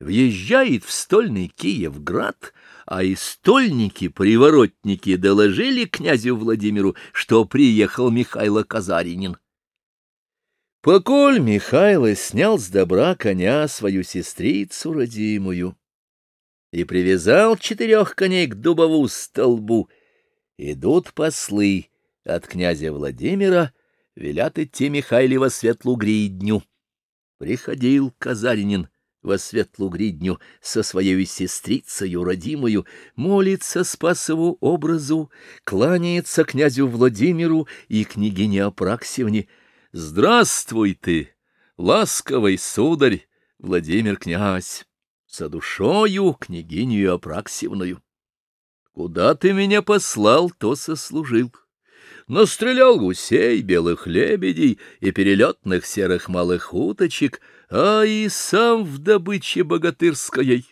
въезжает в стольный Киевград, а и стольники-приворотники доложили князю Владимиру, что приехал Михайло Казаринин. Поколь Михайло снял с добра коня свою сестрицу родимую и привязал четырех коней к дубову столбу, идут послы от князя Владимира, велят идти Михайле во светлу гридню. Приходил Казаринин во светлу гридню со своей сестрицею родимою, молится Спасову образу, кланяется князю Владимиру и княгине Апраксевне. «Здравствуй ты, ласковый сударь, Владимир князь, со душою княгиню Апраксевною! Куда ты меня послал, то сослужил» настрелял гусей, белых лебедей и перелетных серых малых уточек, а и сам в добыче богатырской.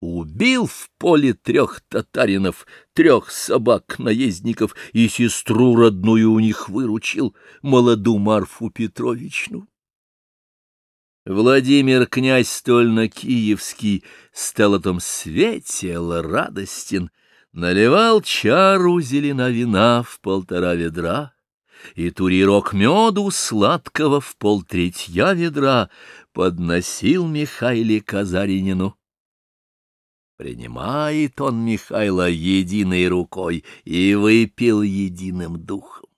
Убил в поле трех татаринов, трех собак-наездников и сестру родную у них выручил, молоду Марфу Петровичну. Владимир князь стольно-киевский стал о том светел радостен, Наливал чару зелена вина в полтора ведра, И турирок меду сладкого в полтретья ведра Подносил Михайле Казаринину. Принимает он Михайла единой рукой И выпил единым духом.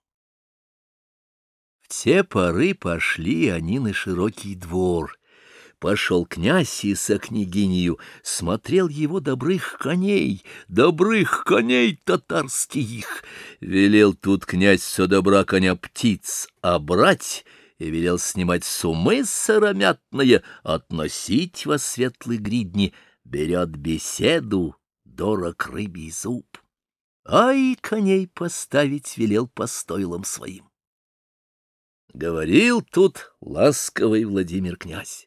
В те поры пошли они на широкий двор — Пошел князь и со княгинью, смотрел его добрых коней, добрых коней татарских. Велел тут князь со добра коня птиц обрать и велел снимать сумы сыромятные, относить во светлый гридни, берет беседу, дорог рыбий зуб. А и коней поставить велел по стойлам своим. Говорил тут ласковый Владимир князь.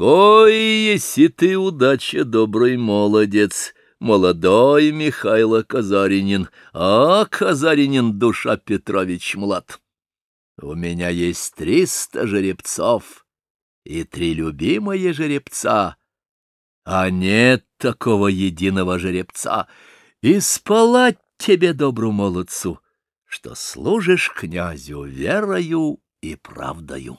Кой, если ты удача, добрый молодец, молодой Михайло Казаринин, а Казаринин душа Петрович млад. У меня есть триста жеребцов и три любимые жеребца, а нет такого единого жеребца, и спалать тебе, добру молодцу, что служишь князю верою и правдою.